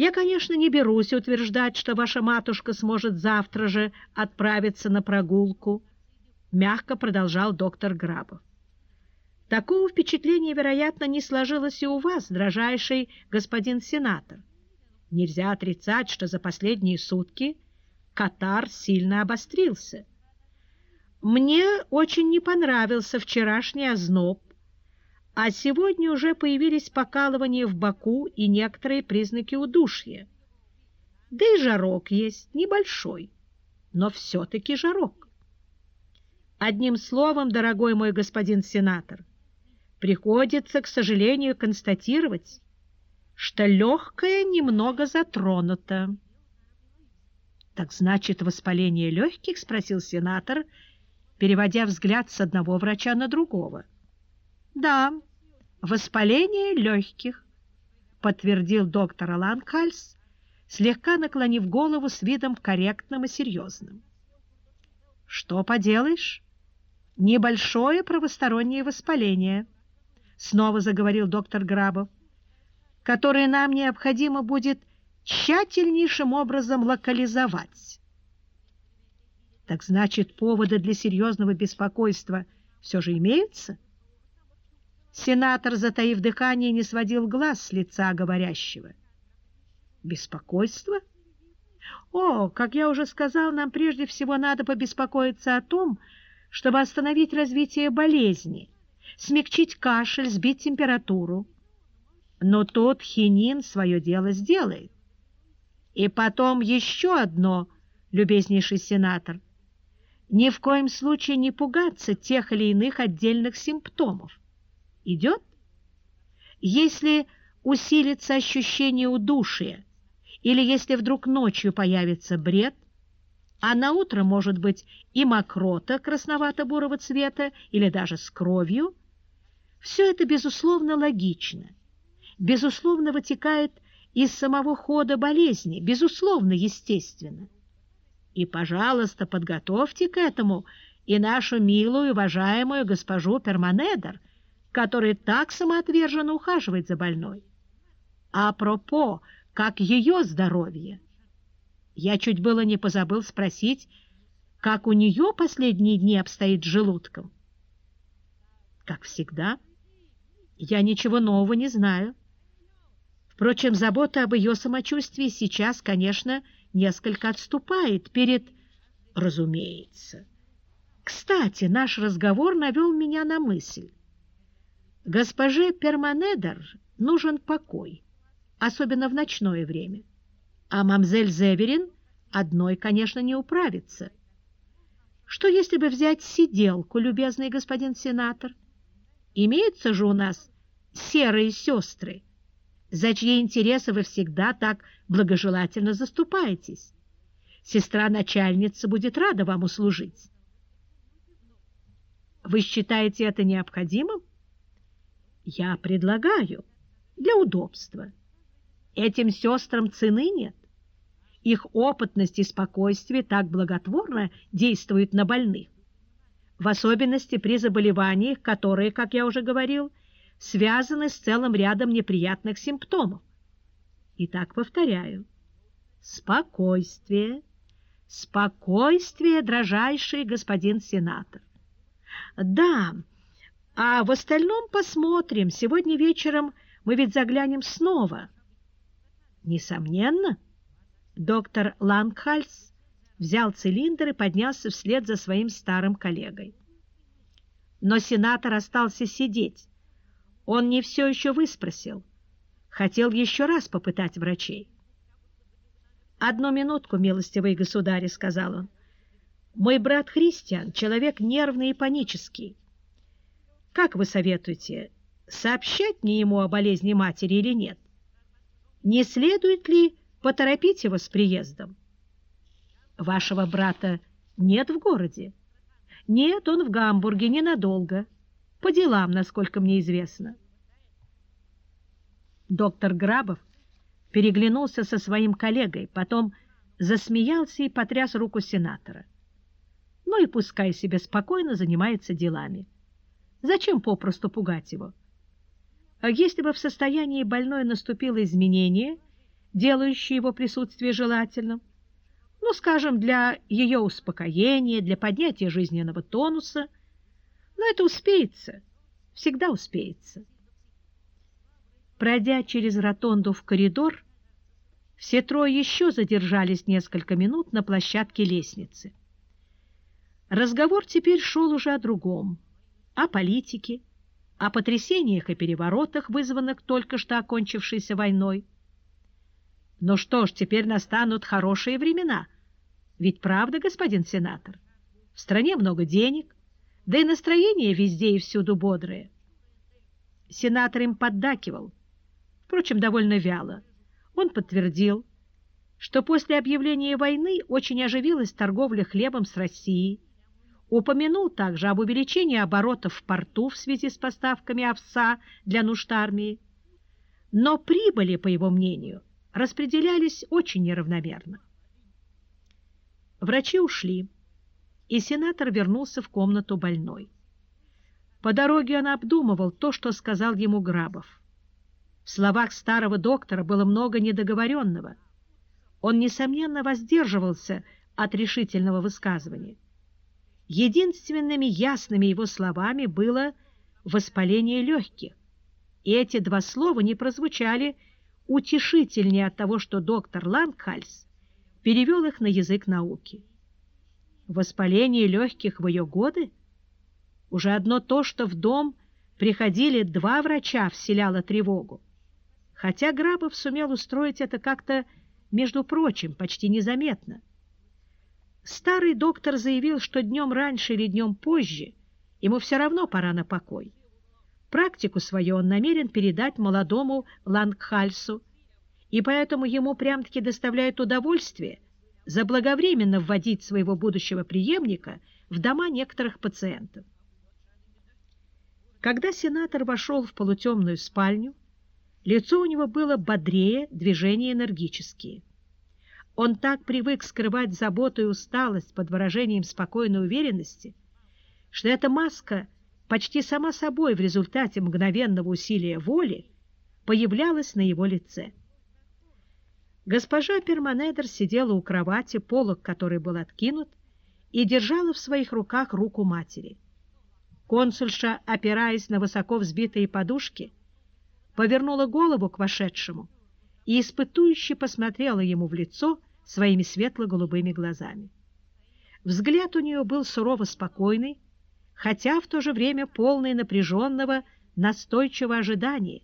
Я, конечно, не берусь утверждать, что ваша матушка сможет завтра же отправиться на прогулку, мягко продолжал доктор Грабов. Такого впечатления, вероятно, не сложилось и у вас, дрожайший господин сенатор. Нельзя отрицать, что за последние сутки Катар сильно обострился. Мне очень не понравился вчерашний озноб, а сегодня уже появились покалывания в боку и некоторые признаки удушья. Да и жарок есть, небольшой, но все-таки жарок. Одним словом, дорогой мой господин сенатор, приходится, к сожалению, констатировать, что легкое немного затронуто. — Так значит, воспаление легких? — спросил сенатор, переводя взгляд с одного врача на другого. — Да, воспаление легких, — подтвердил доктор Ланкальс, слегка наклонив голову с видом корректным и серьезным. — Что поделаешь? Небольшое правостороннее воспаление — снова заговорил доктор Грабов, которые нам необходимо будет тщательнейшим образом локализовать. Так значит, поводы для серьезного беспокойства все же имеются? Сенатор, затаив дыхание, не сводил глаз с лица говорящего. Беспокойство? О, как я уже сказал, нам прежде всего надо побеспокоиться о том, чтобы остановить развитие болезни, смягчить кашель, сбить температуру. Но тот хинин свое дело сделает. И потом еще одно, любезнейший сенатор, ни в коем случае не пугаться тех или иных отдельных симптомов. Идет? Если усилится ощущение удушья, или если вдруг ночью появится бред, а на утро может быть и мокрота красновато-бурого цвета или даже с кровью, все это, безусловно, логично, безусловно, вытекает из самого хода болезни, безусловно, естественно. И, пожалуйста, подготовьте к этому и нашу милую уважаемую госпожу Перманедер, которая так самоотверженно ухаживает за больной. А пропо, как ее здоровье? Я чуть было не позабыл спросить, как у нее последние дни обстоит с желудком. Как всегда, — я ничего нового не знаю. Впрочем, забота об ее самочувствии сейчас, конечно, несколько отступает перед... Разумеется. Кстати, наш разговор навел меня на мысль. Госпоже Перманедер нужен покой, особенно в ночное время. А мамзель Зеверин одной, конечно, не управится. Что, если бы взять сиделку, любезный господин сенатор? Имеются же у нас серые сестры, за чьи интересы вы всегда так благожелательно заступаетесь. Сестра-начальница будет рада вам услужить. Вы считаете это необходимым? Я предлагаю для удобства. Этим сестрам цены нет. Их опытность и спокойствие так благотворно действуют на больных. В особенности при заболеваниях, которые, как я уже говорил, связаны с целым рядом неприятных симптомов. Итак, повторяю. Спокойствие, спокойствие, дрожайший господин сенатор. Да, а в остальном посмотрим. Сегодня вечером мы ведь заглянем снова. Несомненно, доктор Лангхальс взял цилиндр и поднялся вслед за своим старым коллегой. Но сенатор остался сидеть, он не все еще выспросил. Хотел еще раз попытать врачей. «Одну минутку, милостивый государь», — сказал он. «Мой брат Христиан — человек нервный и панический. Как вы советуете, сообщать мне ему о болезни матери или нет? Не следует ли поторопить его с приездом? Вашего брата нет в городе? Нет, он в Гамбурге ненадолго. По делам, насколько мне известно. Доктор Грабов переглянулся со своим коллегой, потом засмеялся и потряс руку сенатора. Ну и пускай себе спокойно занимается делами. Зачем попросту пугать его? А если бы в состоянии больной наступило изменение, делающие его присутствие желательным, ну, скажем, для ее успокоения, для поднятия жизненного тонуса. Но это успеется, всегда успеется. Пройдя через ротонду в коридор, все трое еще задержались несколько минут на площадке лестницы. Разговор теперь шел уже о другом, о политике, о потрясениях и переворотах, вызванных только что окончившейся войной. Ну что ж, теперь настанут хорошие времена. Ведь правда, господин сенатор? В стране много денег, да и настроение везде и всюду бодрое. Сенатор им поддакивал, впрочем, довольно вяло. Он подтвердил, что после объявления войны очень оживилась торговля хлебом с Россией, упомянул также об увеличении оборотов в порту в связи с поставками овса для нужд армии. Но прибыли, по его мнению, распределялись очень неравномерно. Врачи ушли, и сенатор вернулся в комнату больной. По дороге он обдумывал то, что сказал ему Грабов. В словах старого доктора было много недоговоренного. Он, несомненно, воздерживался от решительного высказывания. Единственными ясными его словами было «воспаление легких», и эти два слова не прозвучали утешительнее от того, что доктор Лангхальс перевел их на язык науки. Воспаление легких в ее годы? Уже одно то, что в дом приходили два врача, вселяло тревогу. Хотя Грабов сумел устроить это как-то, между прочим, почти незаметно. Старый доктор заявил, что днем раньше или днем позже ему все равно пора на покой. Практику свою он намерен передать молодому Лангхальсу, и поэтому ему прям-таки доставляет удовольствие заблаговременно вводить своего будущего преемника в дома некоторых пациентов. Когда сенатор вошел в полутемную спальню, лицо у него было бодрее, движения энергические. Он так привык скрывать заботу и усталость под выражением спокойной уверенности, что эта маска – почти сама собой в результате мгновенного усилия воли появлялась на его лице. Госпожа Перманедер сидела у кровати, полок которой был откинут, и держала в своих руках руку матери. Консульша, опираясь на высоко взбитые подушки, повернула голову к вошедшему и испытующе посмотрела ему в лицо своими светло-голубыми глазами. Взгляд у нее был сурово спокойный, хотя в то же время полный напряженного, настойчивого ожидания,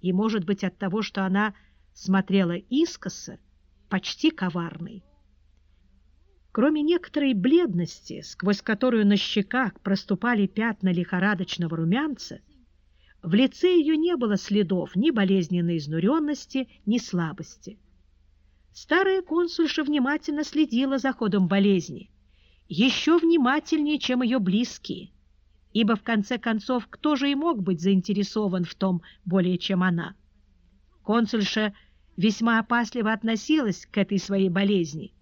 и, может быть, от того, что она смотрела искоса, почти коварной. Кроме некоторой бледности, сквозь которую на щеках проступали пятна лихорадочного румянца, в лице ее не было следов ни болезненной изнуренности, ни слабости. Старая консульша внимательно следила за ходом болезни, еще внимательнее, чем ее близкие – ибо, в конце концов, кто же и мог быть заинтересован в том более, чем она? Консульша весьма опасливо относилась к этой своей болезни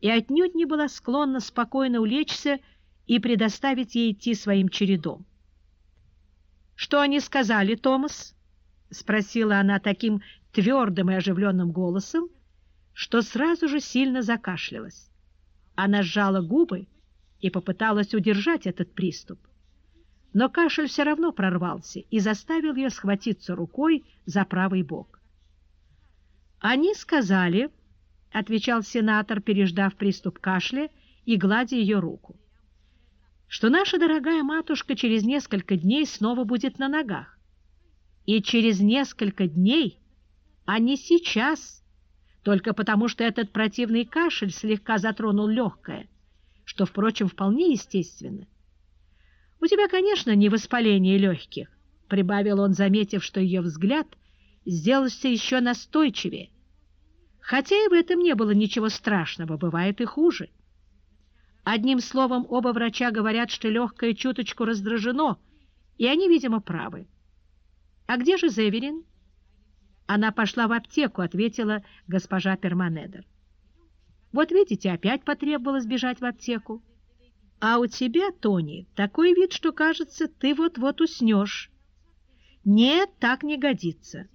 и отнюдь не была склонна спокойно улечься и предоставить ей идти своим чередом. «Что они сказали, Томас?» — спросила она таким твердым и оживленным голосом, что сразу же сильно закашлялась. Она сжала губы и попыталась удержать этот приступ но кашель все равно прорвался и заставил ее схватиться рукой за правый бок. «Они сказали», — отвечал сенатор, переждав приступ кашля и гладя ее руку, «что наша дорогая матушка через несколько дней снова будет на ногах. И через несколько дней, а не сейчас, только потому что этот противный кашель слегка затронул легкое, что, впрочем, вполне естественно, «У тебя, конечно, не воспаление легких», — прибавил он, заметив, что ее взгляд сделался еще настойчивее. Хотя и в этом не было ничего страшного, бывает и хуже. Одним словом, оба врача говорят, что легкое чуточку раздражено, и они, видимо, правы. «А где же Зеверин?» «Она пошла в аптеку», — ответила госпожа Перманедер. «Вот видите, опять потребовалось бежать в аптеку. А у тебя, Тони, такой вид, что, кажется, ты вот-вот уснешь. Нет, так не годится.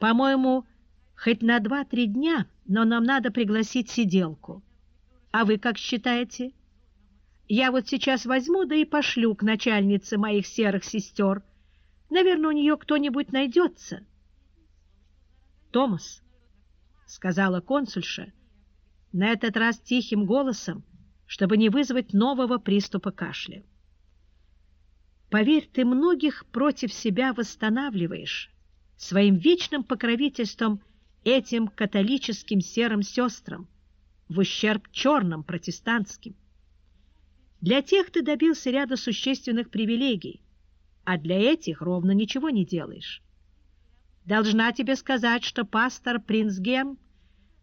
По-моему, Хоть на два-три дня, но нам надо пригласить сиделку. А вы как считаете? Я вот сейчас возьму, да и пошлю к начальнице моих серых сестер. Наверное, у нее кто-нибудь найдется. Томас, — сказала консульша, на этот раз тихим голосом, чтобы не вызвать нового приступа кашля. Поверь, ты многих против себя восстанавливаешь своим вечным покровительством этим католическим серым сестрам в ущерб черным протестантским. Для тех ты добился ряда существенных привилегий, а для этих ровно ничего не делаешь. Должна тебе сказать, что пастор Принцгем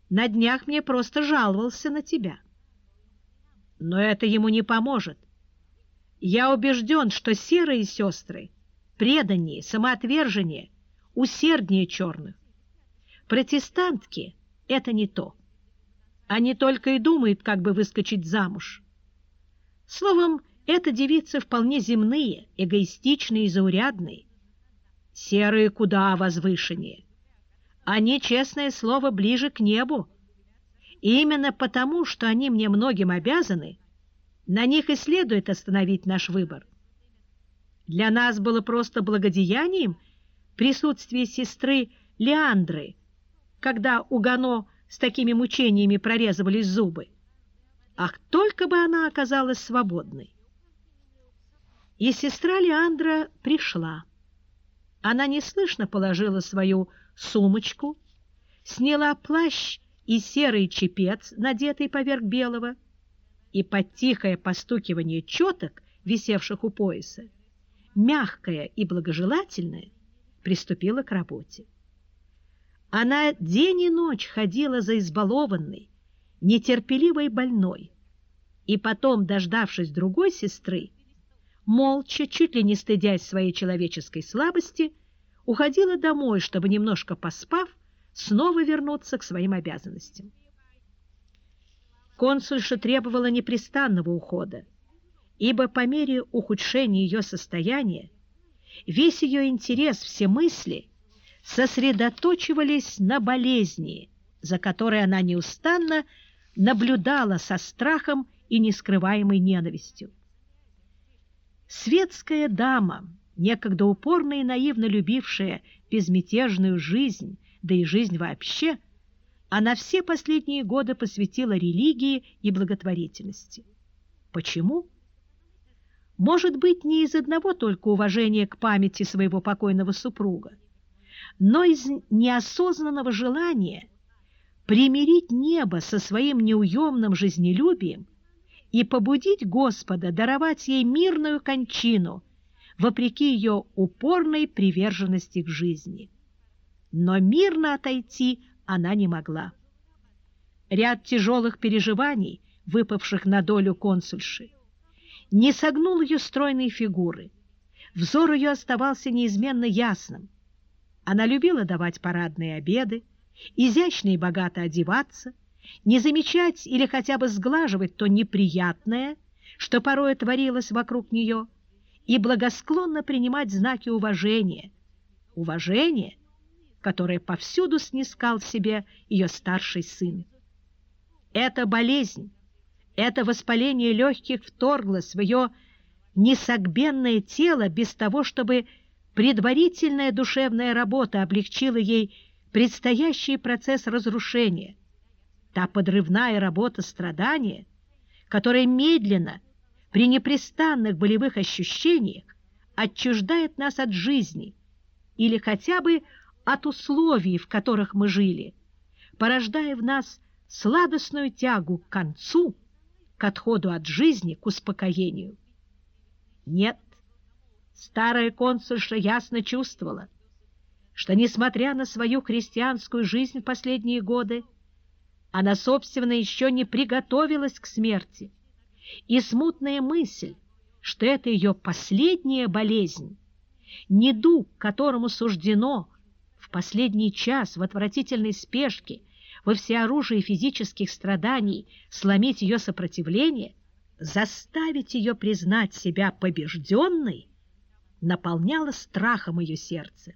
на днях мне просто жаловался на тебя. Но это ему не поможет. Я убежден, что серые сестры преданнее, самоотверженнее, усерднее черных. Протестантки — это не то. Они только и думают, как бы выскочить замуж. Словом, это девицы вполне земные, эгоистичные и заурядные. Серые куда возвышеннее. Они, честное слово, ближе к небу. И именно потому, что они мне многим обязаны, на них и следует остановить наш выбор. Для нас было просто благодеянием присутствие сестры Леандры, когда у Гано с такими мучениями прорезывались зубы. Ах, только бы она оказалась свободной! И сестра Леандра пришла. Она неслышно положила свою сумочку, сняла плащ и серый чепец, надетый поверх белого, и под тихое постукивание четок, висевших у пояса, мягкая и благожелательная, приступила к работе. Она день и ночь ходила за избалованной, нетерпеливой больной, и потом, дождавшись другой сестры, молча, чуть ли не стыдясь своей человеческой слабости, уходила домой, чтобы, немножко поспав, снова вернуться к своим обязанностям. Консульша требовала непрестанного ухода, ибо по мере ухудшения ее состояния весь ее интерес, все мысли сосредоточивались на болезни, за которой она неустанно наблюдала со страхом и нескрываемой ненавистью. Светская дама, некогда упорно и наивно любившая безмятежную жизнь, да и жизнь вообще, она все последние годы посвятила религии и благотворительности. Почему? Может быть, не из одного только уважения к памяти своего покойного супруга, но из неосознанного желания примирить небо со своим неуемным жизнелюбием и побудить Господа даровать ей мирную кончину – вопреки ее упорной приверженности к жизни. Но мирно отойти она не могла. Ряд тяжелых переживаний, выпавших на долю консульши, не согнул ее стройной фигуры. Взор ее оставался неизменно ясным. Она любила давать парадные обеды, изящно и богато одеваться, не замечать или хотя бы сглаживать то неприятное, что порой творилось вокруг нее – и благосклонно принимать знаки уважения, уважения, которое повсюду снискал себе ее старший сын. Эта болезнь, это воспаление легких вторглось в ее несогбенное тело без того, чтобы предварительная душевная работа облегчила ей предстоящий процесс разрушения, та подрывная работа страдания, которая медленно при непрестанных болевых ощущениях отчуждает нас от жизни или хотя бы от условий, в которых мы жили, порождая в нас сладостную тягу к концу, к отходу от жизни, к успокоению. Нет, старая консульша ясно чувствовала, что, несмотря на свою христианскую жизнь в последние годы, она, собственно, еще не приготовилась к смерти, и смутная мысль, что это ее последняя болезнь, недуг, которому суждено в последний час в отвратительной спешке, во всеоружии физических страданий сломить ее сопротивление, заставить ее признать себя побежденной, наполняло страхом ее сердце.